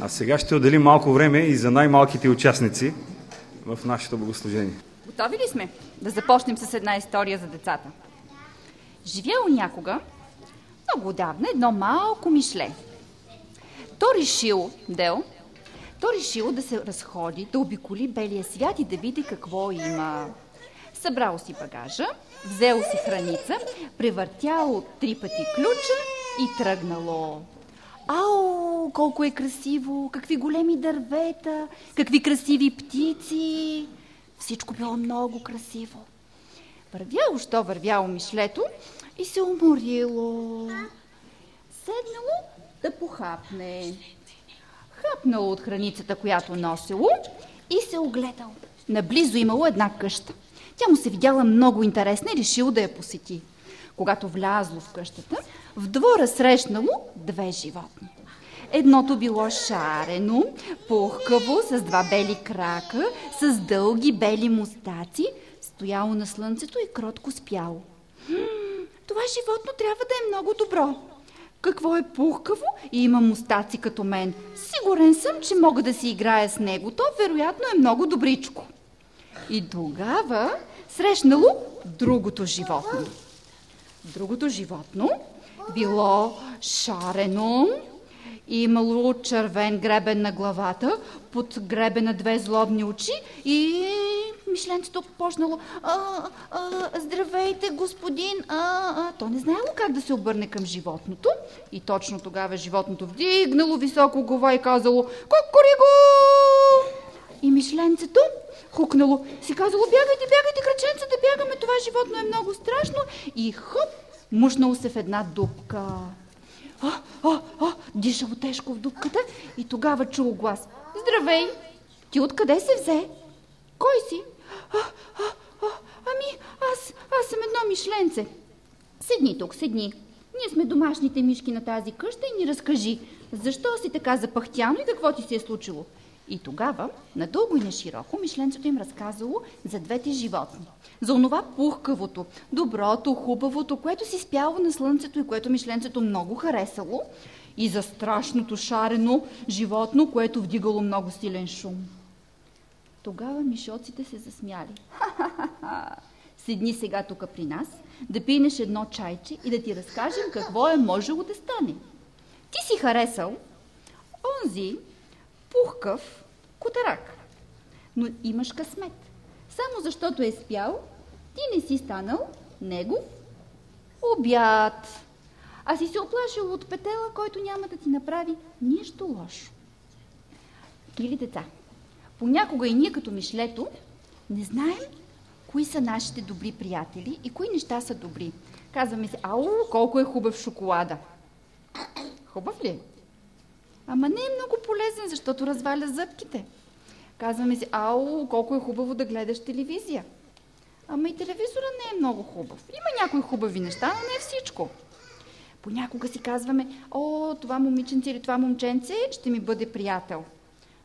А сега ще отделим малко време и за най-малките участници в нашето богослужение. Готови ли сме да започнем с една история за децата? Живяло някога, много отдавна, едно малко мишле. То решило, Дел, то решило да се разходи, да обиколи белия свят и да види какво има. Събрало си багажа, взело си храница, превъртяло три пъти ключа и тръгнало. Ау, колко е красиво! Какви големи дървета, какви красиви птици! Всичко било много красиво. Вървяло, що вървяло мишлето и се уморило. Седнало да похапне. Хапнало от храницата, която носило и се огледал. Наблизо имало една къща. Тя му се видяла много интересна и решил да я посети. Когато влязло в къщата, в двора срещнало две животни. Едното било шарено, пухкаво, с два бели крака, с дълги бели мустаци, стояло на слънцето и кротко спяло. Това животно трябва да е много добро. Какво е пухкаво и има мустаци като мен? Сигурен съм, че мога да си играя с него. То вероятно е много добричко. И тогава срещнало другото животно. Другото животно било шарено, имало червен гребен на главата, под гребена две злобни очи и мишленцето почнало а, а, Здравейте, господин! А, а. То не знаело как да се обърне към животното и точно тогава животното вдигнало високо глава и казало Кукуриго! И мишленцето хукнало. Си казало, бягайте, бягайте, краченца, да бягаме, това животно е много страшно. И хоп, мушнало се в една дупка. А, а, а, дишало тежко в дупката и тогава чул глас. Здравей! Ти откъде се взе? Кой си? А, а, а, ами, аз, аз съм едно мишленце. Седни тук, седни. Ние сме домашните мишки на тази къща и ни разкажи, защо си така запахтяно и какво ти се е случило. И тогава, надълго и на широко, мишленцето им разказало за двете животни. За онова пухкавото, доброто, хубавото, което си спяло на слънцето и което мишленцето много харесало. И за страшното шарено животно, което вдигало много силен шум. Тогава мишоците се засмяли. Ха-ха-ха! Седни сега тук при нас, да пинеш едно чайче и да ти разкажем какво е можело да стане. Ти си харесал онзи пухкав котарак, но имаш късмет. Само защото е спял, ти не си станал негов обяд. А си се оплашил от петела, който няма да ти направи нищо лошо. Или деца, понякога и ние като мишлето не знаем кои са нашите добри приятели и кои неща са добри. Казваме се, ау, колко е хубав шоколада. Хубав ли е? Ама не е много полезен, защото разваля зъбките. Казваме си, ау, колко е хубаво да гледаш телевизия. Ама и телевизора не е много хубав. Има някои хубави неща, но не е всичко. Понякога си казваме, о, това момиченце или това момченце ще ми бъде приятел.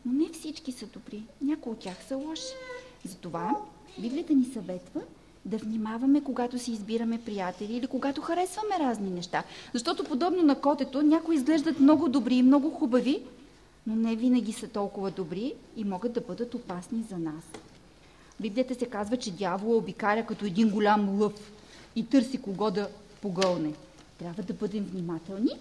Но не всички са добри. Някои от тях са лоши. Затова Библията ни съветва да внимаваме, когато си избираме приятели или когато харесваме разни неща. Защото подобно на котето, някои изглеждат много добри и много хубави, но не винаги са толкова добри и могат да бъдат опасни за нас. Библията се казва, че дявола обикаля като един голям лъв и търси кого да погълне. Трябва да бъдем внимателни,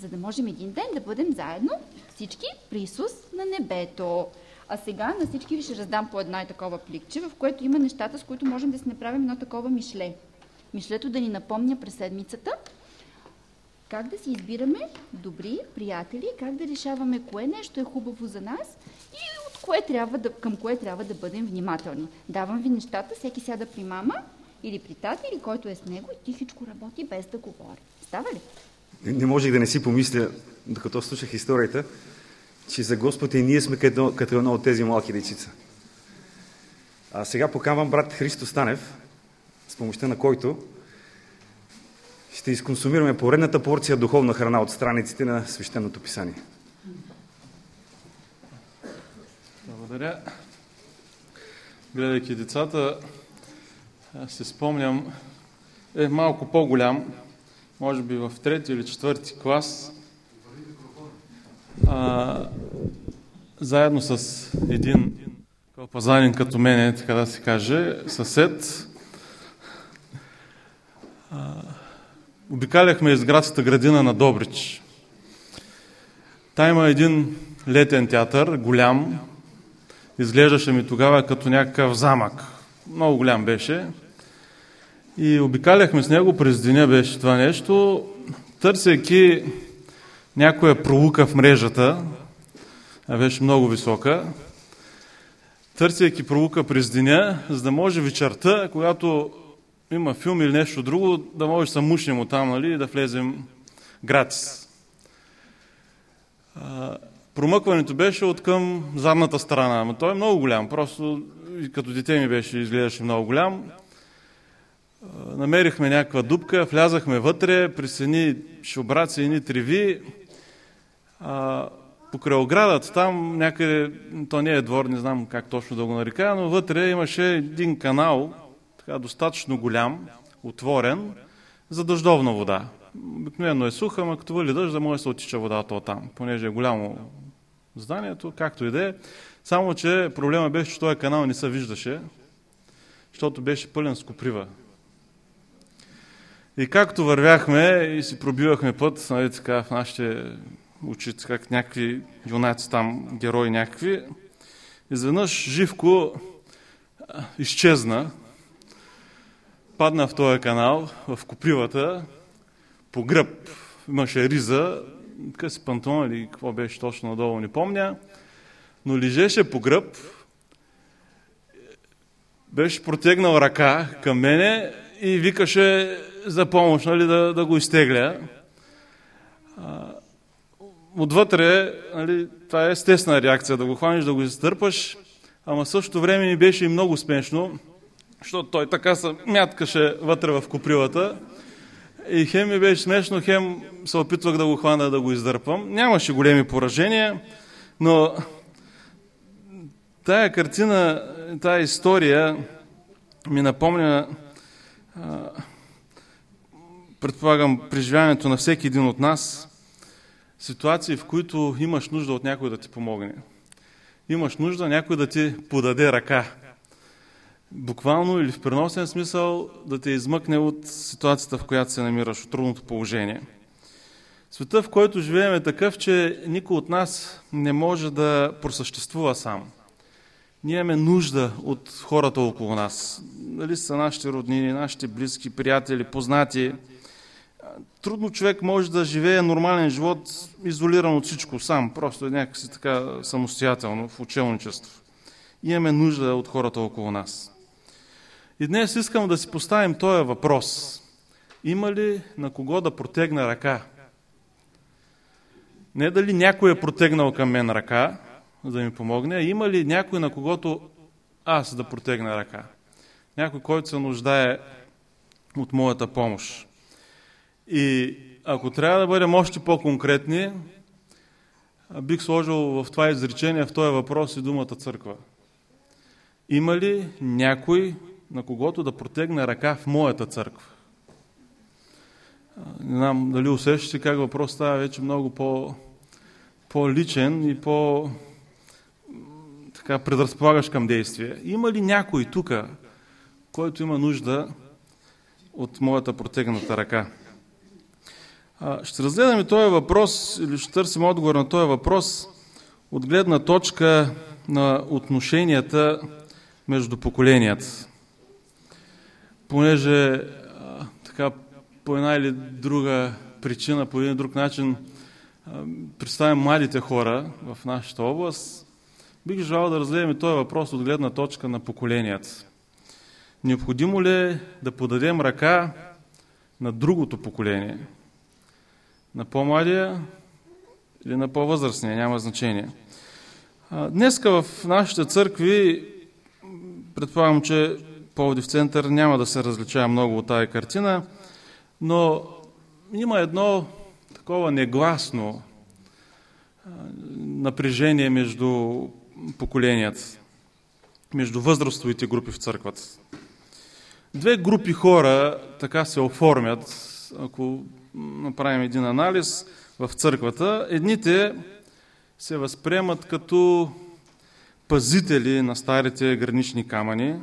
за да можем един ден да бъдем заедно всички при Исус на небето. А сега на всички ви ще раздам по една и такова пликче, в което има нещата, с които можем да си направим едно такова мишле. Мишлето да ни напомня през седмицата как да си избираме добри приятели, как да решаваме кое нещо е хубаво за нас и от кое трябва да, към кое трябва да бъдем внимателни. Давам ви нещата, всеки сяда при мама или при тата, или който е с него и тихичко работи без да говори. Става ли? Не, не можех да не си помисля, докато слушах историята, че за Господ и ние сме като, като едно от тези малки дечица. А сега поканвам брат Христо Станев, с помощта на който ще изконсумираме поредната порция духовна храна от страниците на Свещеното писание. Благодаря. Гледайки децата, аз се спомням, е малко по-голям, може би в трети или четвърти клас. А, заедно с един кълпазанин като мене, така да се каже, съсед, а, обикаляхме изградската градина на Добрич. Та има един летен театър, голям, изглеждаше ми тогава като някакъв замък. Много голям беше. И обикаляхме с него през деня беше това нещо, търсейки някоя пролука в мрежата, а беше много висока, търсейки пролука през деня, за да може вечерта, когато има филм или нещо друго, да може да се мушнем от там, нали, и да влезем гратис. Промъкването беше от към задната страна, но той е много голям, просто като дете ми беше, изглеждаше много голям. Намерихме някаква дупка, влязахме вътре, през едни шобраци, едни треви, а, покрай оградата, там някъде, то не е двор, не знам как точно да го нарека, но вътре имаше един канал, така достатъчно голям, отворен, за дъждовна вода. Обикновено е суха, но като вали дъжд, да може да се отича водата от там, понеже е голямо зданието, както и да е. Само, че проблема беше, че този канал не се виждаше, защото беше пълен с коприва. И както вървяхме и си пробивахме път, нали, така, в нашите очи, как някакви юнаци там, герои някакви, изведнъж Живко изчезна, падна в този канал, в копривата, по гръб. Имаше риза, къси пантон или какво беше точно надолу, не помня, но лежеше по гръб, беше протегнал ръка към мене и викаше за помощ, нали, да, да го изтегля. Отвътре, нали, това е естествена реакция, да го хванеш, да го изтърпаш, ама същото време ни беше и много смешно, защото той така се мяткаше вътре в копривата и хем ми беше смешно, хем се опитвах да го хвана, да го издърпам. Нямаше големи поражения, но тая картина, тая история ми напомня предполагам, преживяването на всеки един от нас, ситуации, в които имаш нужда от някой да ти помогне. Имаш нужда някой да ти подаде ръка. Буквално или в преносен смисъл да те измъкне от ситуацията, в която се намираш, от трудното положение. Света, в който живеем е такъв, че никой от нас не може да просъществува сам. Ние имаме нужда от хората около нас. Дали са нашите роднини, нашите близки, приятели, познати, трудно човек може да живее нормален живот, изолиран от всичко, сам, просто е някакси така самостоятелно, в учелничество. Имаме нужда от хората около нас. И днес искам да си поставим този въпрос. Има ли на кого да протегна ръка? Не дали някой е протегнал към мен ръка, да ми помогне, а има ли някой на когото аз да протегна ръка? Някой, който се нуждае от моята помощ. И ако трябва да бъдем още по-конкретни, бих сложил в това изречение, в този въпрос и думата църква. Има ли някой, на когото да протегне ръка в моята църква? Не знам дали усещате как въпрос става вече много по, по-личен и по така предразполагаш към действие. Има ли някой тук, който има нужда от моята протегната ръка? Ще разгледаме този въпрос или ще търсим отговор на този въпрос от гледна точка на отношенията между поколенията. Понеже така по една или друга причина, по един друг начин представям младите хора в нашата област, бих желал да разгледаме този въпрос от гледна точка на поколенията. Необходимо ли е да подадем ръка на другото поколение – на по-младия или на по-възрастния, няма значение. Днеска в нашите църкви, предполагам, че Поводив център няма да се различава много от тази картина, но има едно такова негласно напрежение между поколенията, между възрастовите групи в църквата. Две групи хора така се оформят, ако направим един анализ в църквата, едните се възприемат като пазители на старите гранични камъни,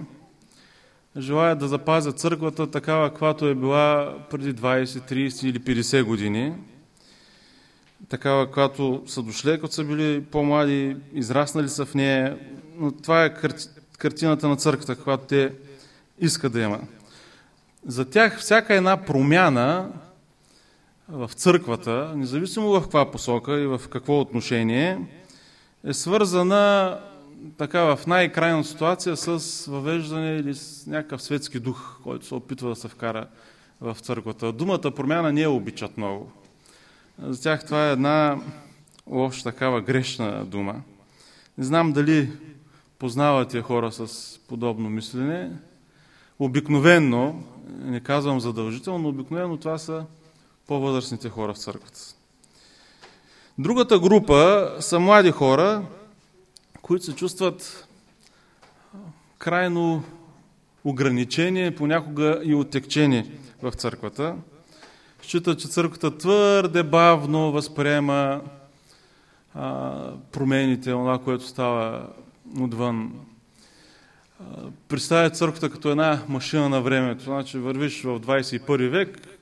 желаят да запазят църквата такава, каквато е била преди 20, 30 или 50 години, такава, каквато са дошли, като са били по-млади, израснали са в нея, но това е картината на църквата, каквато те искат да има. За тях всяка една промяна в църквата, независимо в каква посока и в какво отношение, е свързана така в най-крайна ситуация с въвеждане или с някакъв светски дух, който се опитва да се вкара в църквата. Думата промяна не я обичат много. За тях това е една лоша такава грешна дума. Не знам дали познавате хора с подобно мислене. Обикновенно, не казвам задължително, но обикновено това са по-възрастните хора в църквата. Другата група са млади хора, които се чувстват крайно ограничени, понякога и отекчени в църквата. Считат, че църквата твърде бавно възприема а, промените, това, което става отвън. Представя църквата като една машина на времето. Значи вървиш в 21 век,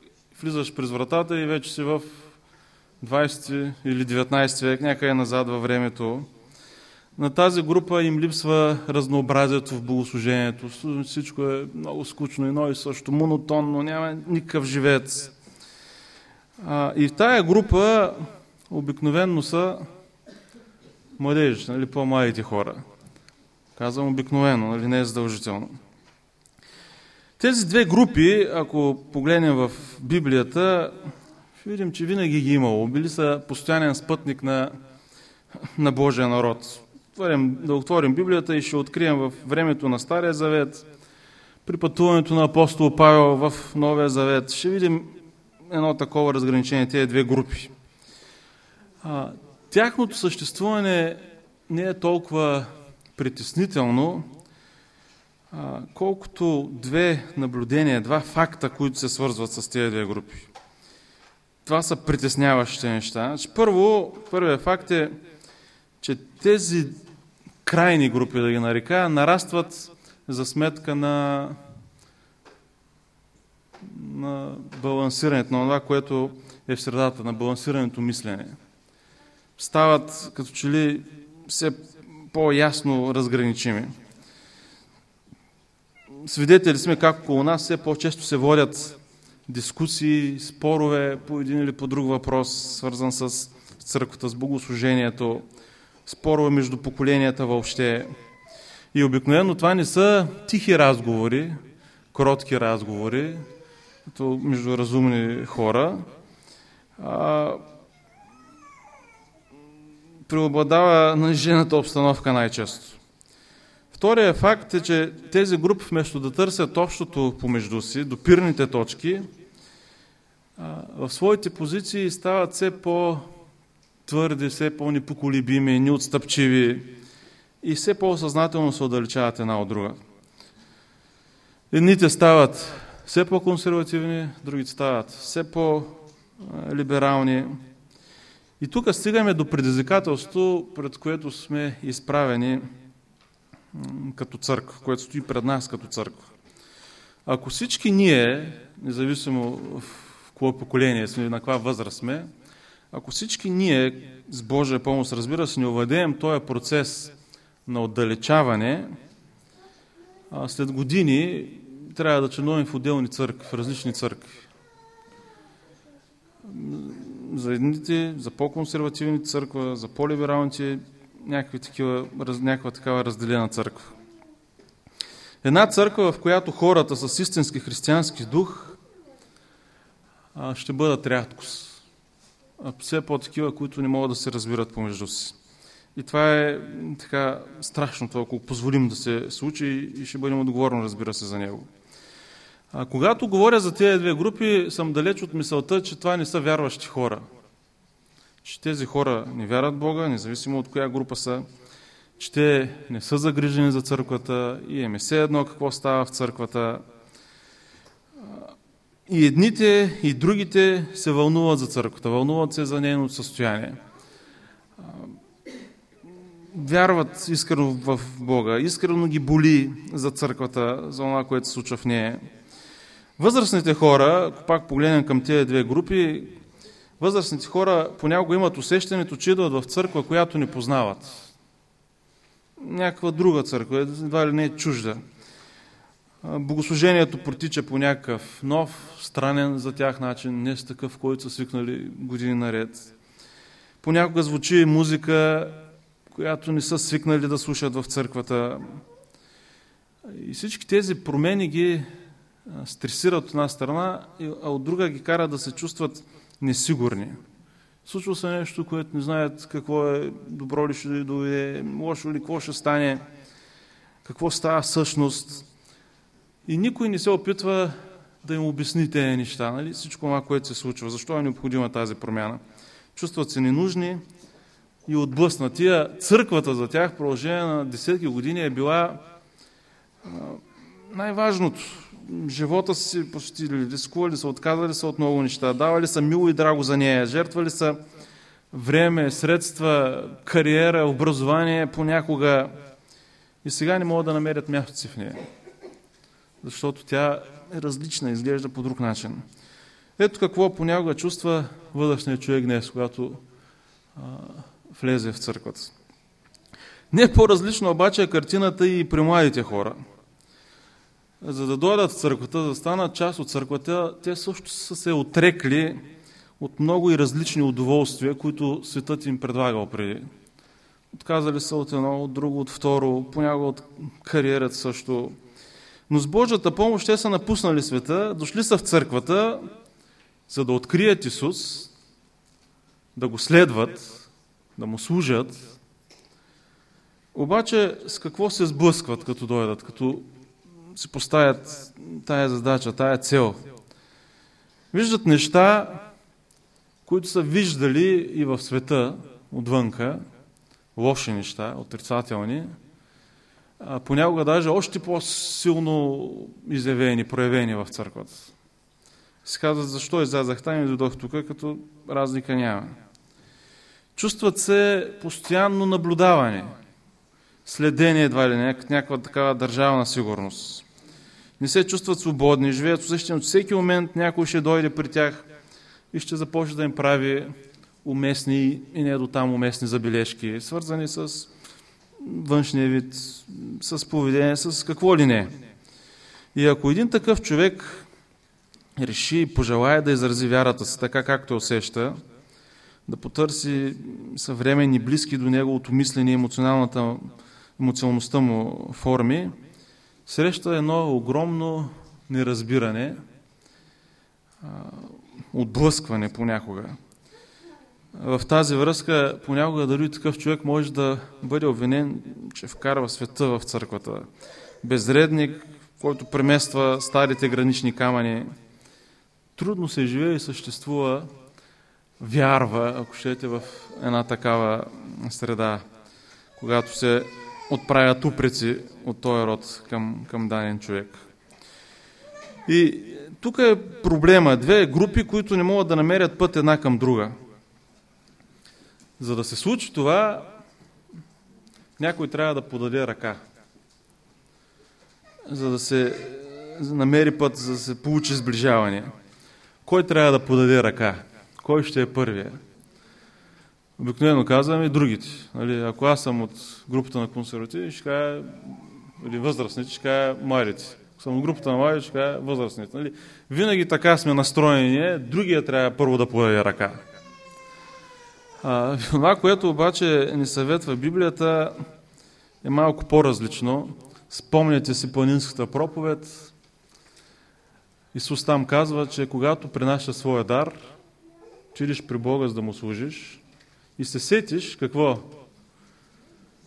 влизаш през вратата и вече си в 20 или 19 век, някъде назад във времето. На тази група им липсва разнообразието в богослужението. Всичко е много скучно много и също, монотонно, няма никакъв живец. А, и в тая група обикновенно са младежи, нали, по-младите хора. Казвам обикновено, нали, не е задължително. Тези две групи, ако погледнем в Библията, ще видим, че винаги ги е имало. Били са постоянен спътник на, на Божия народ. Отворим, да отворим Библията и ще открием в времето на Стария Завет, при пътуването на апостол Павел в Новия Завет. Ще видим едно такова разграничение, тези две групи. А, тяхното съществуване не е толкова притеснително, колкото две наблюдения, два факта, които се свързват с тези две групи. Това са притесняващите неща. Значи, първо, първият факт е, че тези крайни групи, да ги нарека, нарастват за сметка на, на балансирането, на това, което е в средата, на балансирането мислене. Стават като че ли все по-ясно разграничими. Свидетели сме как около нас все по-често се водят дискусии, спорове по един или по друг въпрос, свързан с църквата, с богослужението, спорове между поколенията въобще. И обикновено това не са тихи разговори, кротки разговори, между разумни хора. А, преобладава на жената обстановка най-често. Втория факт е, че тези групи вместо да търсят общото помежду си, допирните точки, в своите позиции стават все по-твърди, все по-непоколебими, неотстъпчиви и все по-осъзнателно се отдалечават една от друга. Едните стават все по-консервативни, другите стават все по-либерални. И тук стигаме до предизвикателство, пред което сме изправени като църква, което стои пред нас като църква. Ако всички ние, независимо в кое поколение сме, на каква възраст сме, ако всички ние с Божия помощ, разбира се, не овладеем този процес на отдалечаване, след години трябва да членуваме в отделни църкви, в различни църкви. За едните, за по-консервативните църква, за по-либералните някакви такива, някаква такава разделена църква. Една църква, в която хората с истински християнски дух ще бъдат рядкост. Все по-такива, които не могат да се разбират помежду си. И това е така страшното, ако позволим да се случи и ще бъдем отговорни, разбира се, за него. А, когато говоря за тези две групи, съм далеч от мисълта, че това не са вярващи хора че тези хора не вярват Бога, независимо от коя група са, че те не са загрижени за църквата и е все едно какво става в църквата. И едните, и другите се вълнуват за църквата, вълнуват се за нейното състояние. вярват искрено в Бога, искрено ги боли за църквата, за това, което се случва в нея. Възрастните хора, пак погледнем към тези две групи, възрастните хора понякога имат усещането, че идват в църква, която не познават. Някаква друга църква, едва ли не е чужда. Богослужението протича по някакъв нов, странен за тях начин, не с такъв, който са свикнали години наред. Понякога звучи музика, която не са свикнали да слушат в църквата. И всички тези промени ги стресират от една страна, а от друга ги кара да се чувстват несигурни. Случва се нещо, което не знаят какво е, добро ли ще дойде, лошо ли, какво ще стане, какво става всъщност. И никой не се опитва да им обясни тези неща, нали? всичко това, което се случва. Защо е необходима тази промяна? Чувстват се ненужни и отблъснати. Църквата за тях в продължение на десетки години е била най-важното. Живота си почти рискували са, отказали са от много неща, давали са мило и драго за нея, жертвали са време, средства, кариера, образование понякога и сега не могат да намерят мястото си в нея защото тя е различна, изглежда по друг начин. Ето какво понякога чувства възрастният човек днес, когато а, влезе в църквата. Не по-различно обаче е картината и при младите хора. За да дойдат в църквата, да станат част от църквата, те също са се отрекли от много и различни удоволствия, които светът им предлагал преди. Отказали са от едно, от друго, от второ, понякога от кариерата също, но с Божията помощ те са напуснали света, дошли са в църквата, за да открият Исус, да го следват, да му служат. Обаче с какво се сблъскват, като дойдат, като си поставят тая задача, тая цел? Виждат неща, които са виждали и в света отвънка, лоши неща, отрицателни, а понякога даже още по-силно изявени, проявени в църквата. Се казват, защо излязах там и дойдох тук, като разлика няма. Чувстват се постоянно наблюдаване, следение едва ли някаква такава държавна сигурност. Не се чувстват свободни, живеят с усещане, че всеки момент някой ще дойде при тях и ще започне да им прави уместни и не до там уместни забележки, свързани с външния вид, с поведение, с какво ли не. И ако един такъв човек реши и пожелая да изрази вярата си така, както усеща, да потърси съвременни, близки до неговото мислене и емоционалната, емоционалността му форми, среща едно огромно неразбиране, отблъскване понякога. В тази връзка понякога дори такъв човек може да бъде обвинен, че вкарва света в църквата. Безредник, който премества старите гранични камъни. Трудно се живее и съществува, вярва, ако щете, в една такава среда, когато се отправят упреци от този род към, към даден човек. И тук е проблема. Две групи, които не могат да намерят път една към друга – за да се случи това, някой трябва да подаде ръка. За да се намери път, за да се получи сближаване. Кой трябва да подаде ръка? Кой ще е първия? Обикновено казваме другите. Нали, ако аз съм от групата на консервативи, ще кажа, или възрастните, ще кажа младите. Ако съм от групата на младите, ще кажа възрастните. Нали, винаги така сме настроени, другия трябва първо да подаде ръка. А, това, което обаче ни съветва Библията, е малко по-различно. Спомняте си планинската проповед. Исус там казва, че когато принася своя дар, чидиш при Бога, за да му служиш, и се сетиш какво?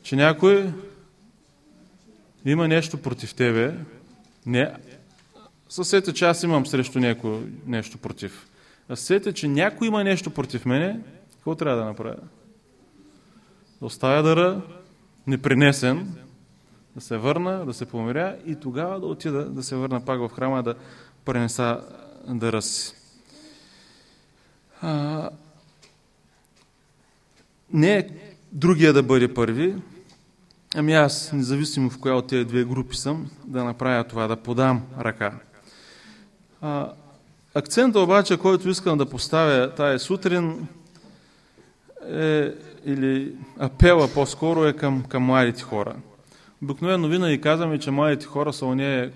Че някой има нещо против тебе. Не, съсете, че аз имам срещу някой нещо против. А сете, че някой има нещо против мене, какво трябва да направя? Да оставя дъра, непринесен, да се върна, да се помиря и тогава да отида, да се върна пак в храма, да пренеса дъра си. Не другия да бъде първи, Ами аз, независимо в коя от тези две групи съм, да направя това, да подам ръка. А, акцента обаче, който искам да поставя тая сутрин, е, или апела по-скоро е към, към младите хора. Обикновено винаги казваме, че младите хора са ония,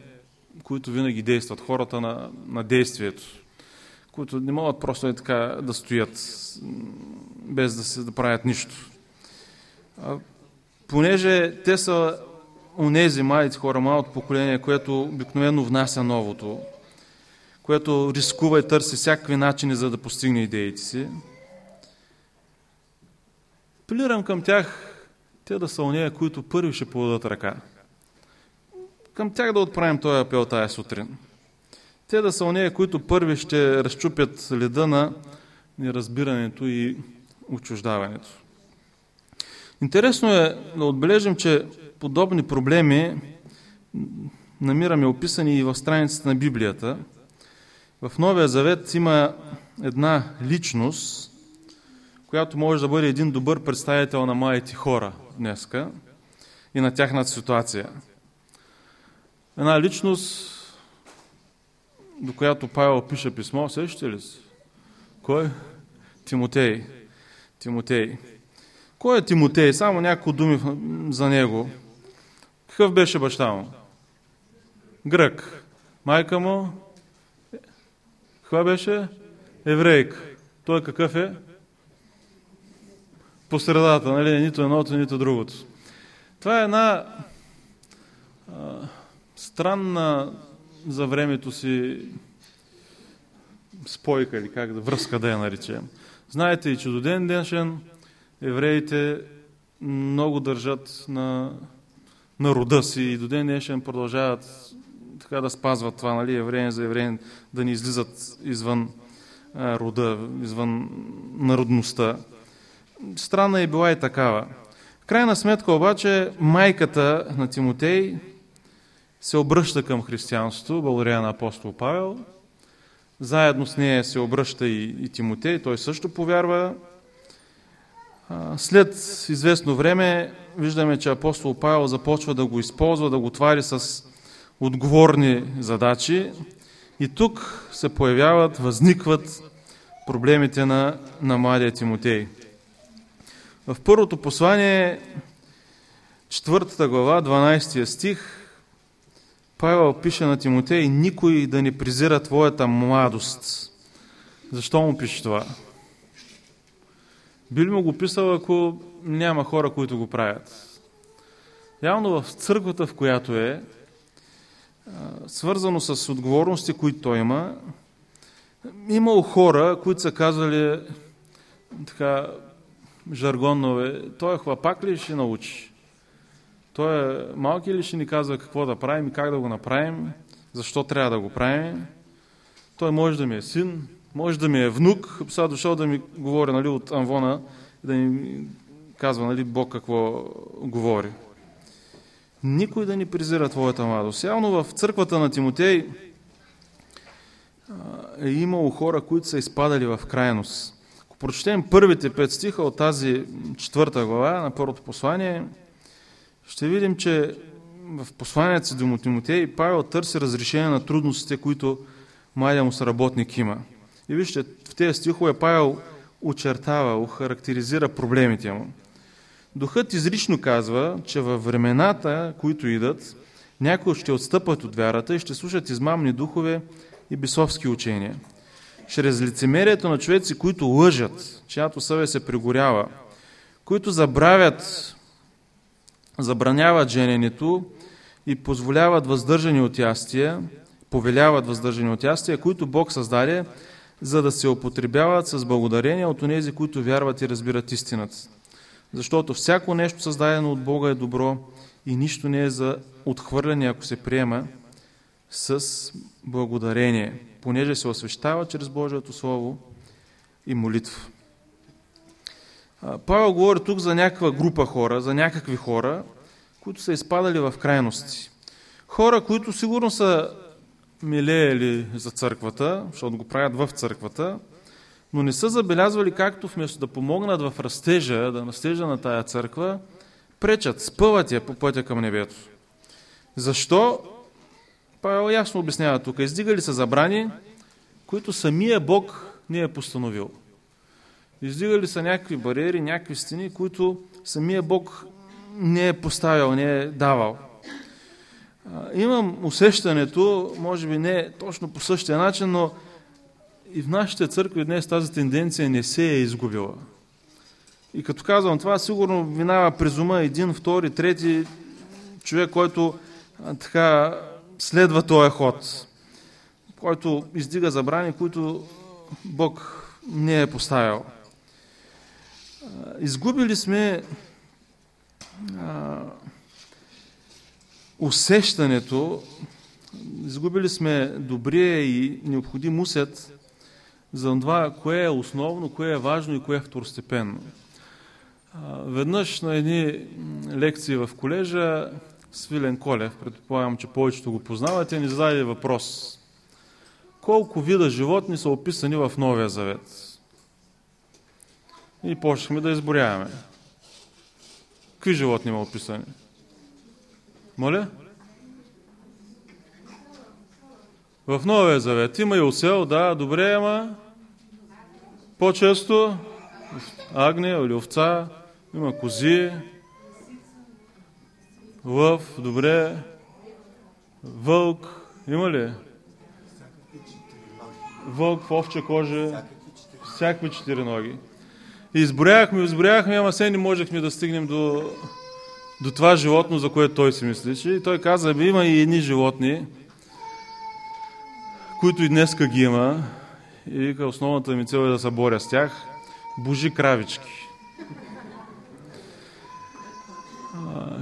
които винаги действат, хората на, на действието, които не могат просто е така да стоят, без да се да правят нищо. Понеже те са онези младите хора, малото поколение, което обикновено внася новото, което рискува и търси всякакви начини, за да постигне идеите си, апелирам към тях те да са уния, които първи ще подадат ръка. Към тях да отправим този апел тая сутрин. Те да са уния, които първи ще разчупят леда на неразбирането и отчуждаването. Интересно е да отбележим, че подобни проблеми намираме описани и в страницата на Библията. В Новия Завет има една личност, която може да бъде един добър представител на моите хора днеска и на тяхната ситуация. Една личност, до която Павел пише писмо, сещате ли си? Кой? Тимотей. Тимотей. Кой е Тимотей? Само няколко думи за него. Какъв беше баща му? Грък. Майка му? Каква беше? Еврейк. Той какъв е? по средата, нали? нито едното, нито другото. Това е една а, странна за времето си спойка или как да връзка да я наречем. Знаете и, че до ден днешен евреите много държат на, на рода си и до ден днешен продължават така да спазват това, нали, евреин за евреин, да не излизат извън а, рода, извън народността. Странна е била и такава. В крайна сметка обаче майката на Тимотей се обръща към християнството, благодаря на апостол Павел. Заедно с нея се обръща и, и Тимотей, той също повярва. След известно време виждаме, че апостол Павел започва да го използва, да го твари с отговорни задачи. И тук се появяват, възникват проблемите на, на младия Тимотей. В първото послание, четвъртата глава, 12 стих, Павел пише на Тимотей, никой да не презира твоята младост. Защо му пише това? Би ли му го писал, ако няма хора, които го правят? Явно в църквата, в която е, свързано с отговорности, които той има, имало хора, които са казвали така, жаргонно той е хлапак ли ще научи? Той е малки ли ще ни казва какво да правим и как да го направим, защо трябва да го правим. Той може да ми е син, може да ми е внук, сега дошъл да ми говори нали, от Анвона, да ми казва нали, Бог какво говори. Никой да ни презира твоята младост. Явно в църквата на Тимотей е имало хора, които са изпадали в крайност прочетем първите пет стиха от тази четвърта глава на първото послание, ще видим, че в посланието си до Тимотей Павел търси разрешение на трудностите, които младия му съработник има. И вижте, в тези стихове Павел очертава, охарактеризира проблемите му. Духът изрично казва, че във времената, които идат, някои ще отстъпат от вярата и ще слушат измамни духове и бесовски учения – чрез лицемерието на човеци, които лъжат, чиято съвест се пригорява, които забравят, забраняват жененето и позволяват въздържани от ястия, повеляват въздържани от ястия, които Бог създаде, за да се употребяват с благодарение от онези, които вярват и разбират истината. Защото всяко нещо създадено от Бога е добро и нищо не е за отхвърляне, ако се приема с благодарение понеже се освещава чрез Божието Слово и молитва. Павел говори тук за някаква група хора, за някакви хора, които са изпадали в крайности. Хора, които сигурно са милеели за църквата, защото го правят в църквата, но не са забелязвали както вместо да помогнат в растежа, да настежа на тая църква, пречат, спъват я по пътя към небето. Защо? Павел ясно обяснява тук. Издигали са забрани, които самия Бог не е постановил. Издигали са някакви бариери, някакви стени, които самия Бог не е поставил, не е давал. Имам усещането, може би не точно по същия начин, но и в нашите църкви днес тази тенденция не се е изгубила. И като казвам това, сигурно минава през ума един, втори, трети човек, който така следва този ход, който издига забрани, които Бог не е поставил. Изгубили сме усещането, изгубили сме добрия и необходим усет за това, кое е основно, кое е важно и кое е второстепенно. Веднъж на едни лекции в колежа Свилен Колев, предполагам, че повечето го познавате, ни зададе въпрос. Колко вида животни са описани в Новия Завет? И почнахме да изборяваме. Какви животни има описани? Моля? В Новия Завет има и осел, да, добре, ама по-често агния или овца, има кози, лъв, добре, вълк, има ли? Вълк в овча кожа, всякакви четири ноги. И изброявахме, изброявахме, ама се не можехме да стигнем до, до това животно, за което той си мислеше. И той каза, бе, има и едни животни, които и днеска ги има. И вика, основната ми цел е да се боря с тях. Божи кравички.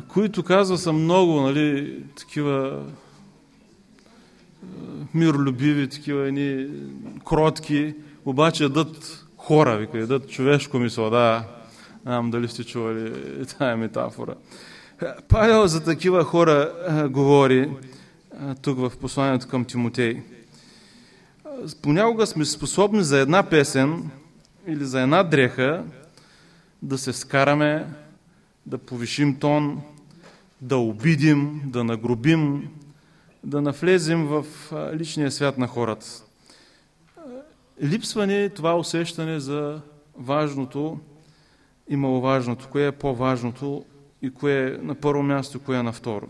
които казва са много, нали, такива миролюбиви, такива едни кротки, обаче ядат хора, вика, ядат човешко мисъл, да, знам дали сте чували тая метафора. Павел за такива хора а, говори а, тук в посланието към Тимотей. Понякога сме способни за една песен или за една дреха да се скараме, да повишим тон, да обидим, да нагрубим, да навлезем в личния свят на хората. Липсва ни това усещане за важното и маловажното, кое е по-важното и кое е на първо място, кое е на второ.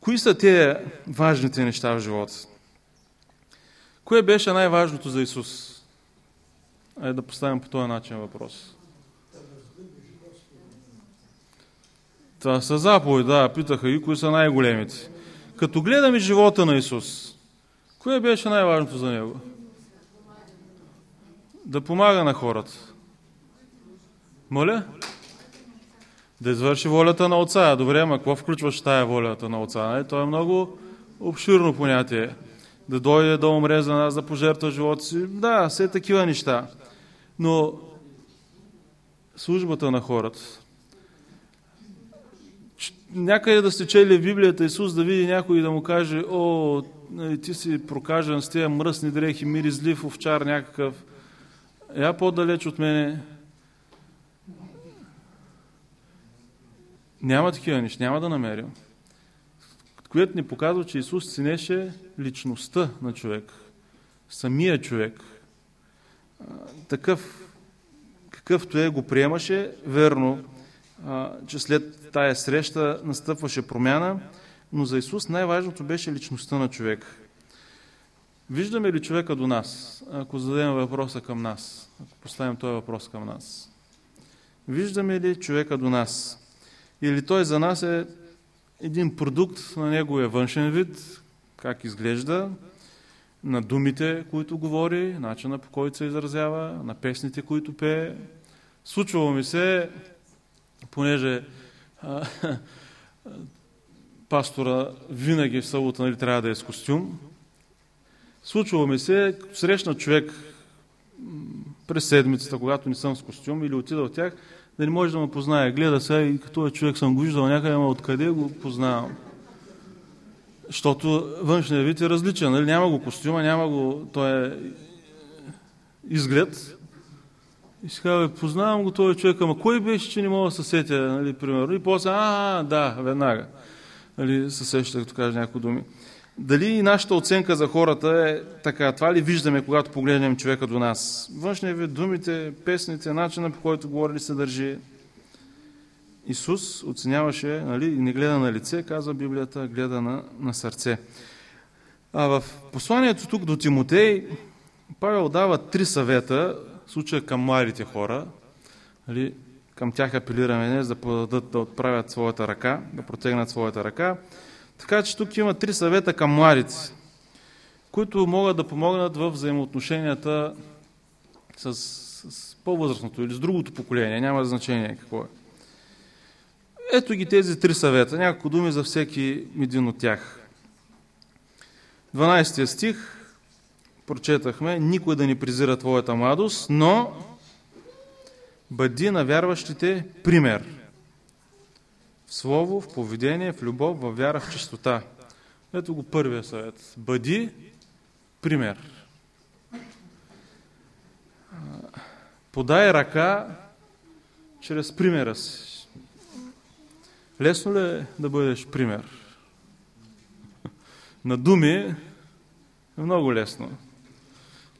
Кои са тези важните неща в живота? Кое беше най-важното за Исус? Айде да поставим по този начин въпрос. Това са заповеди, да, питаха и кои са най-големите. Като гледаме живота на Исус, кое беше най-важното за Него? Да помага на хората. Моля? Да извърши волята на Отца. Добре, ама какво включваш тая волята на Отца? Не? То е много обширно понятие. Да дойде да умре за нас, да пожертва живота си. Да, все такива неща. Но службата на хората, някъде да сте чели Библията Исус да види някой и да му каже, о, нали, ти си прокажен с тези мръсни дрехи, мири злив овчар някакъв. Я по-далеч от мене. Няма такива неща, няма да намерим. Което ни показва, че Исус ценеше личността на човек, самия човек. Такъв, какъвто е, го приемаше, верно, че след тая среща настъпваше промяна, но за Исус най-важното беше личността на човек. Виждаме ли човека до нас, ако зададем въпроса към нас, ако поставим този въпрос към нас? Виждаме ли човека до нас? Или той за нас е един продукт на неговия външен вид, как изглежда, на думите, които говори, начина по който се изразява, на песните, които пее. Случвало ми се понеже а, пастора винаги в събота нали, трябва да е с костюм. Случва ми се, срещна човек през седмицата, когато не съм с костюм или отида от тях, да не може да ме познае. Гледа се и като е човек съм го виждал някъде, ама откъде го познавам. Защото външният вид е различен. Нали? Няма го костюма, няма го... Той е изглед. И казва, познавам го този човек, ама кой беше, че не мога да се сетя, нали, примерно. И после, а, да, веднага. Нали, се сеща, като кажа някои думи. Дали и нашата оценка за хората е така? Това ли виждаме, когато погледнем човека до нас? Външния вид, думите, песните, начина по който говори се държи. Исус оценяваше, нали, не гледа на лице, казва Библията, гледа на, на сърце. А в посланието тук до Тимотей, Павел дава три съвета, случая към младите хора, нали, към тях апелираме днес да подадат, да отправят своята ръка, да протегнат своята ръка. Така че тук има три съвета към младите, които могат да помогнат в взаимоотношенията с, с по-възрастното или с другото поколение, няма значение какво е. Ето ги тези три съвета, няколко думи за всеки един от тях. 12 стих, прочетахме, никой да не презира твоята младост, но бъди на вярващите пример. В слово, в поведение, в любов, в вяра, в чистота. Ето го първия съвет. Бъди пример. Подай ръка чрез примера си. Лесно ли е да бъдеш пример? На думи е много лесно.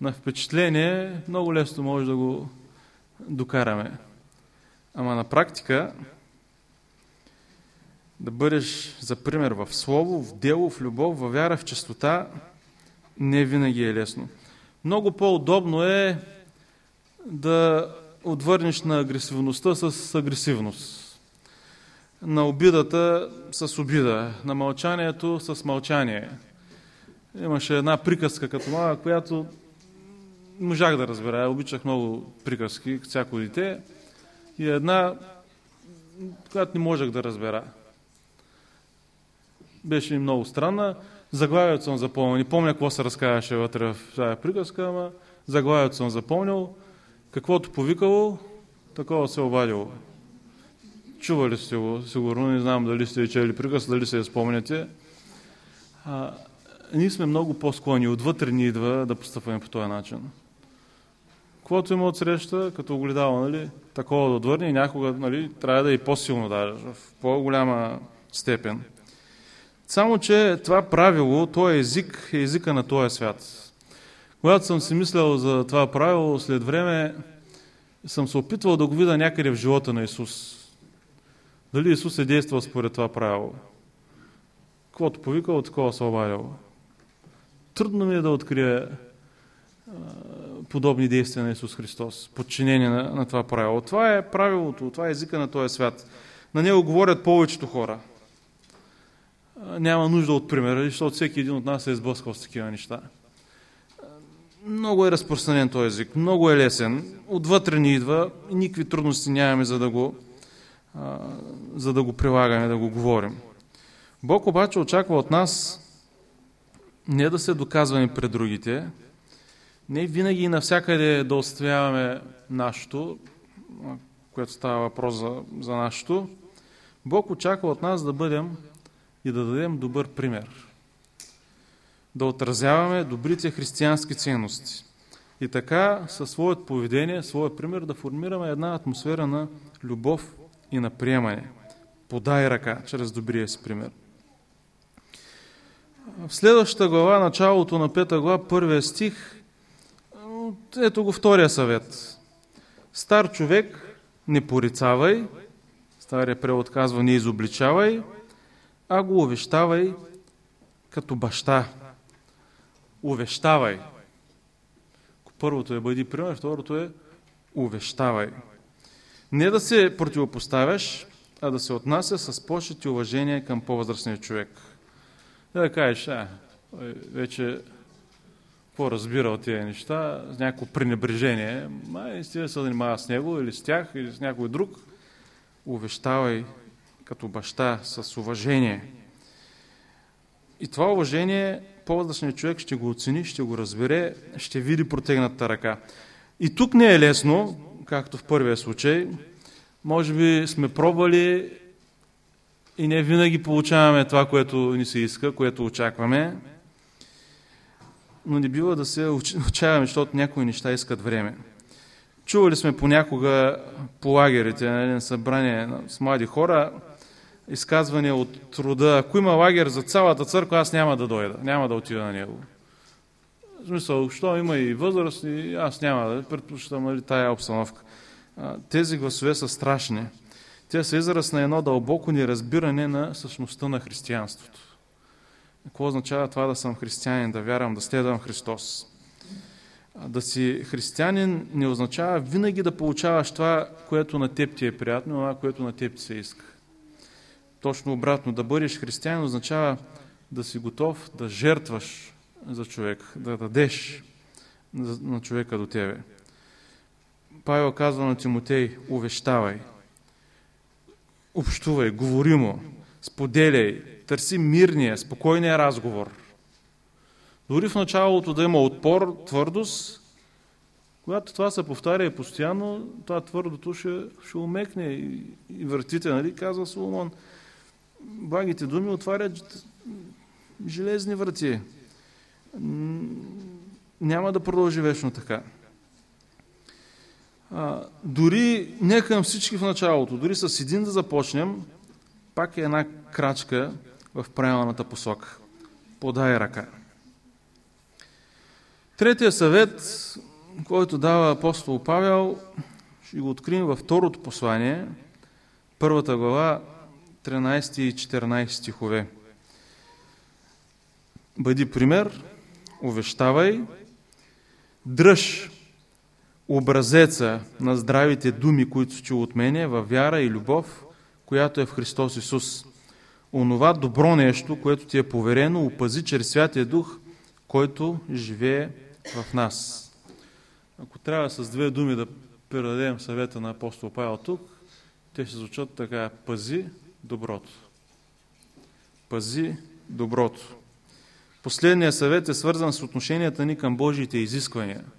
На впечатление много лесно може да го докараме. Ама на практика да бъдеш за пример в слово, в дело, в любов, в вяра, в чистота, не винаги е лесно. Много по-удобно е да отвърнеш на агресивността с агресивност, на обидата с обида, на мълчанието с мълчание. Имаше една приказка като мала, която можах да разбера. Обичах много приказки, всяко дете. И една, която не можех да разбера. Беше много странна. Заглавието съм запомнил. Не помня какво се разказваше вътре в тази приказка, ама заглавието съм запомнил. Каквото повикало, такова се обадило. Чували сте го, сигурно, не знам дали сте чели приказ, дали се я спомняте. А, ние сме много по-склонни, отвътре ни идва да постъпваме по този начин. Каквото има от среща, като огледало, нали, такова да отвърне и някога нали, трябва да е по-силно даже, в по-голяма степен. Само, че това правило, този език е езика на този свят. Когато съм си мислял за това правило, след време съм се опитвал да го видя някъде в живота на Исус. Дали Исус е действал според това правило? Каквото повикал, такова се обадил. Трудно ми е да открия подобни действия на Исус Христос, подчинение на, на това правило. Това е правилото, това е езика на този свят. На него говорят повечето хора. Няма нужда от примера, защото всеки един от нас е сблъскал с такива неща. Много е разпространен този език, много е лесен, отвътре ни идва никакви трудности нямаме за да го, за да го прилагаме, да го говорим. Бог обаче очаква от нас не да се доказваме пред другите, не винаги и навсякъде да оставяваме нашето, което става въпрос за, за нашето. Бог очаква от нас да бъдем и да дадем добър пример. Да отразяваме добрите християнски ценности. И така, със своят поведение, своят пример, да формираме една атмосфера на любов и на приемане. Подай ръка чрез добрия си пример. В следващата глава, началото на пета глава, първия стих, ето го втория съвет. Стар човек, не порицавай, стария превод казва не изобличавай, а го увещавай като баща. Увещавай. Първото е бъди пример, второто е увещавай. Не да се противопоставяш, а да се отнася с почет и уважение към по-възрастния човек. Да кажеш, а, вече какво разбира от тези неща, с някакво пренебрежение, май стига се занимава с него или с тях, или с някой друг, увещавай като баща с уважение. И това уважение по-възрастният човек ще го оцени, ще го разбере, ще види протегната ръка. И тук не е лесно, както в първия случай. Може би сме пробвали и не винаги получаваме това, което ни се иска, което очакваме но не бива да се отчаяваме, защото някои неща искат време. Чували сме понякога по лагерите нали, на събрание с млади хора изказвания от труда. Ако има лагер за цялата църква, аз няма да дойда, няма да отида на него. В смисъл, що има и възрастни, аз няма да предпочитам нали, тая обстановка. Тези гласове са страшни. Те са израз на едно дълбоко неразбиране на същността на християнството. Какво означава това да съм християнин, да вярвам, да следвам Христос? Да си християнин не означава винаги да получаваш това, което на теб ти е приятно, това, което на теб ти се иска. Точно обратно, да бъдеш християнин означава да си готов да жертваш за човек, да дадеш на човека до тебе. Павел казва на Тимотей, увещавай, общувай, говори му, споделяй, търси мирния, спокойния разговор. Дори в началото да има отпор, твърдост, когато това се повтаря и постоянно, това твърдото ще, ще умекне и, и вратите, нали, казва Соломон. Благите думи отварят железни врати. Няма да продължи вечно така. А, дори не към всички в началото, дори с един да започнем, пак е една крачка в правилната посока. Подай ръка. Третия съвет, който дава апостол Павел, ще го открием във второто послание, първата глава, 13 и 14 стихове. Бъди пример, увещавай, дръж образеца на здравите думи, които си чул от мене, във вяра и любов, която е в Христос Исус. Онова добро нещо, което ти е поверено, опази чрез Святия Дух, който живее в нас. Ако трябва с две думи да предадем съвета на апостол Павел тук, те ще звучат така. Пази доброто. Пази доброто. Последният съвет е свързан с отношенията ни към Божиите изисквания –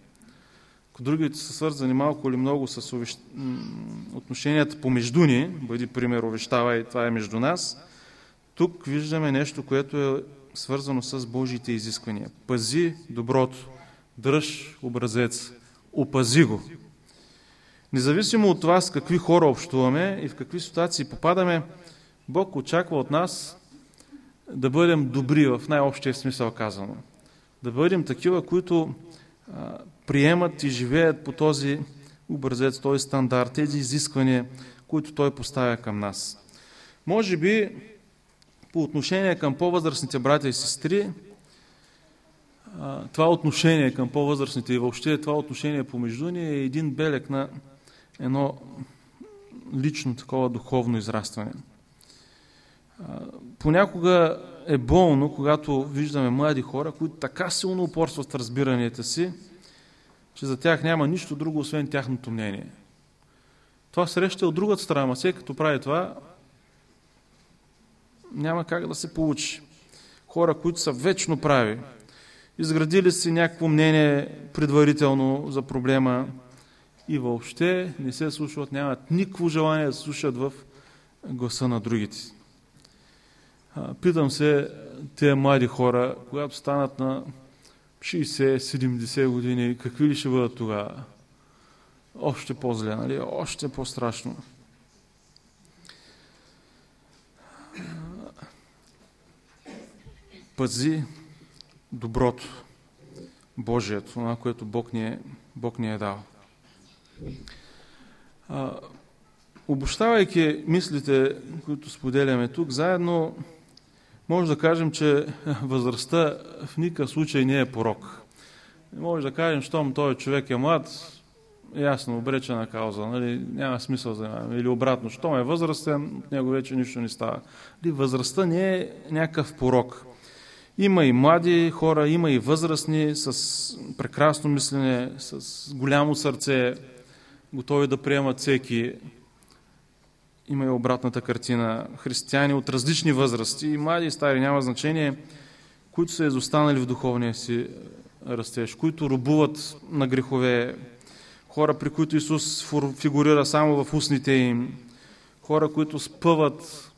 Другите са свързани малко или много с увещ... отношенията помежду ни, бъди пример, увещава и това е между нас. Тук виждаме нещо, което е свързано с Божиите изисквания. Пази доброто, дръж образец, опази го. Независимо от това с какви хора общуваме и в какви ситуации попадаме, Бог очаква от нас да бъдем добри в най-общия смисъл казано. Да бъдем такива, които приемат и живеят по този образец, този стандарт, тези изисквания, които той поставя към нас. Може би по отношение към по-възрастните братя и сестри, това отношение към по-възрастните и въобще това отношение помежду ни е един белек на едно лично такова духовно израстване. Понякога е болно, когато виждаме млади хора, които така силно упорстват в разбиранията си, че за тях няма нищо друго, освен тяхното мнение. Това среща от другата страна, всеки като прави това, няма как да се получи. Хора, които са вечно прави, изградили си някакво мнение предварително за проблема и въобще не се слушат, нямат никакво желание да слушат в гласа на другите. Питам се, тези млади хора, когато станат на 60-70 години, какви ли ще бъдат тогава? Още по-зле, нали? Още по-страшно. Пази доброто, Божието, това, което Бог ни е, Бог ни е дал. А, обощавайки мислите, които споделяме тук, заедно може да кажем, че възрастта в никакъв случай не е порок. Може да кажем, щом този човек е млад, ясно, обречена кауза, нали, няма смисъл за него. Или обратно, щом е възрастен, от него вече нищо не става. Нали, възрастта не е някакъв порок. Има и млади хора, има и възрастни с прекрасно мислене, с голямо сърце, готови да приемат всеки има и обратната картина. Християни от различни възрасти, и млади и стари, няма значение, които са изостанали в духовния си растеж, които рубуват на грехове, хора, при които Исус фигурира само в устните им, хора, които спъват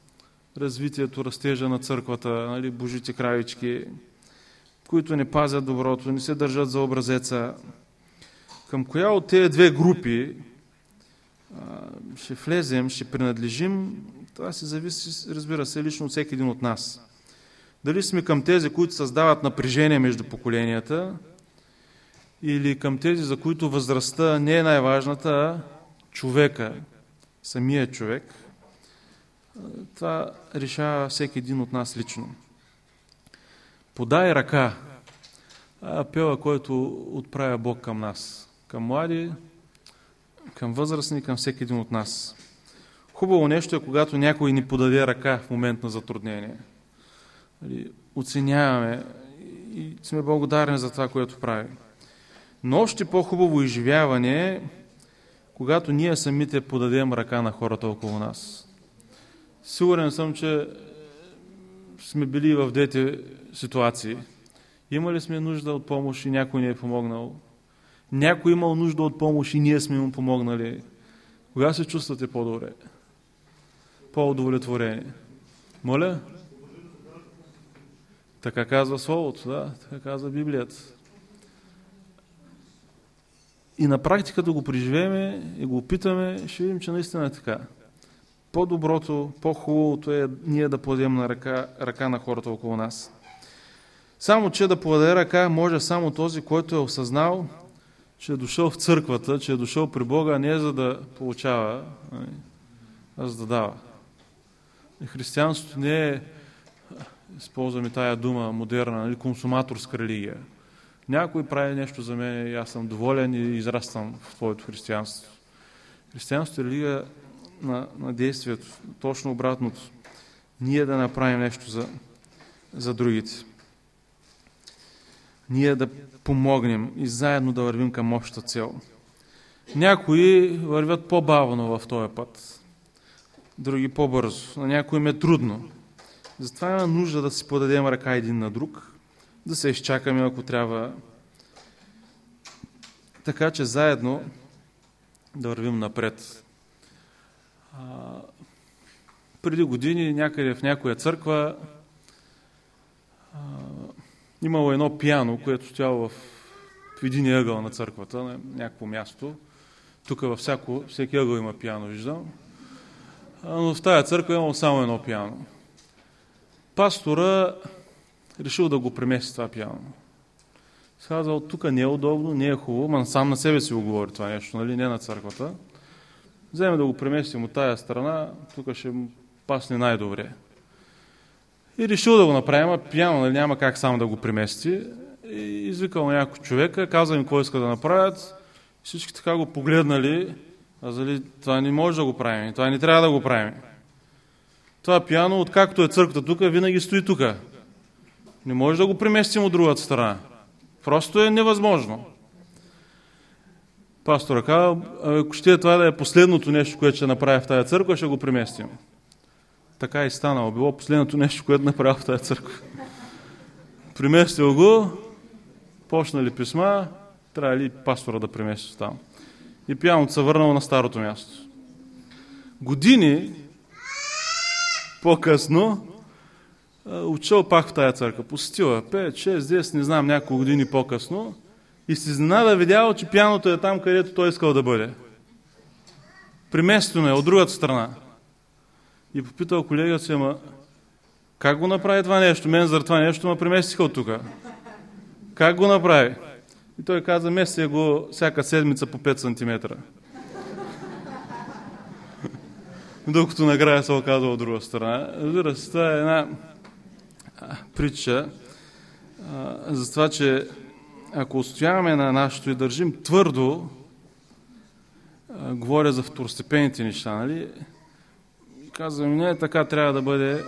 развитието, растежа на църквата, нали, божите кравички, които не пазят доброто, не се държат за образеца. към коя от тези две групи а, ще влезем, ще принадлежим, това се зависи, разбира се, лично от всеки един от нас. Дали сме към тези, които създават напрежение между поколенията, или към тези, за които възрастта не е най-важната, а човека, самия човек. Това решава всеки един от нас лично. Подай ръка. Апела, който отправя Бог към нас. Към млади, към възрастни, към всеки един от нас. Хубаво нещо е, когато някой ни подаде ръка в момент на затруднение. Нали, оценяваме и сме благодарни за това, което правим. Но още по-хубаво изживяване е, когато ние самите подадем ръка на хората около нас. Сигурен съм, че сме били в двете ситуации. Имали сме нужда от помощ и някой ни е помогнал. Някой имал нужда от помощ и ние сме му помогнали. Кога се чувствате по-добре? По-удовлетворени? Моля? Така казва Словото, да, така казва Библията. И на практика да го преживееме и го опитаме, ще видим, че наистина е така. По-доброто, по-хубавото е ние да подадем на ръка, ръка на хората около нас. Само, че да подаде ръка може само този, който е осъзнал, че е дошъл в църквата, че е дошъл при Бога, не за да получава, а за да дава. И християнството не е, използваме тая дума, модерна, нали, консуматорска религия. Някой прави нещо за мен и аз съм доволен и израствам в твоето християнство. Християнството е религия на, на действието, точно обратното. Ние да направим нещо за, за другите. Ние да помогнем и заедно да вървим към общата цел. Някои вървят по-бавно в този път, други по-бързо. На някои им е трудно. Затова има нужда да си подадем ръка един на друг, да се изчакаме, ако трябва. Така че заедно да вървим напред. Преди години някъде в някоя църква а, имало едно пиано, което стояло в, в един ъгъл на църквата, на някакво място. Тук във всяко, всеки ъгъл има пиано, виждам. А, но в тази църква имало само едно пиано. Пастора решил да го премести това пиано. Казал, тук не е удобно, не е хубаво, но сам на себе си го говори това нещо, нали? не на църквата. Вземе да го преместим от тая страна, тук ще пасне най-добре. И решил да го направим, а пияно, нали, няма как сам да го премести. И извикал някой човека, каза им какво иска да направят. Всички така го погледнали, казали, това не може да го правим, това не трябва да го правим. Това пияно, откакто е църквата тук, винаги стои тук. Не може да го преместим от другата страна. Просто е невъзможно. Пастора казва, ако ще това да е последното нещо, което ще направи в тази църква, ще го преместим. Така и станало. Било последното нещо, което направи в тази църква. Преместил го, почнали писма, трябва ли пастора да премести там. И пияното се върнал на старото място. Години по-късно учил пак в тая църква. Посетила 5, 6, 10, не знам, няколко години по-късно и се изненада видял, че пяното е там, където той искал да бъде. Приместено е от другата страна. И попитал колегата си, ама как го направи това нещо? Мен за това нещо ме преместиха от тук. Как го направи? И той каза, местя го всяка седмица по 5 см. Докато накрая се оказва от друга страна. Разбира се, това е една притча за това, че ако устояваме на нашето и държим твърдо, говоря за второстепенните неща, нали? Казвам, не, така трябва да бъде.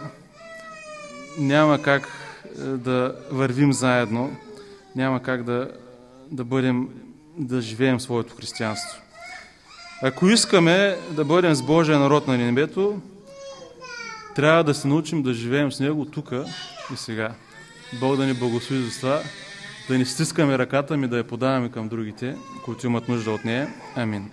Няма как да вървим заедно, няма как да, да бъдем, да живеем своето християнство. Ако искаме да бъдем с Божия народ на небето, трябва да се научим да живеем с Него тук и сега. Бог да ни благослови за това, да ни стискаме ръката ми, да я подаваме към другите, които имат нужда от нея. Амин.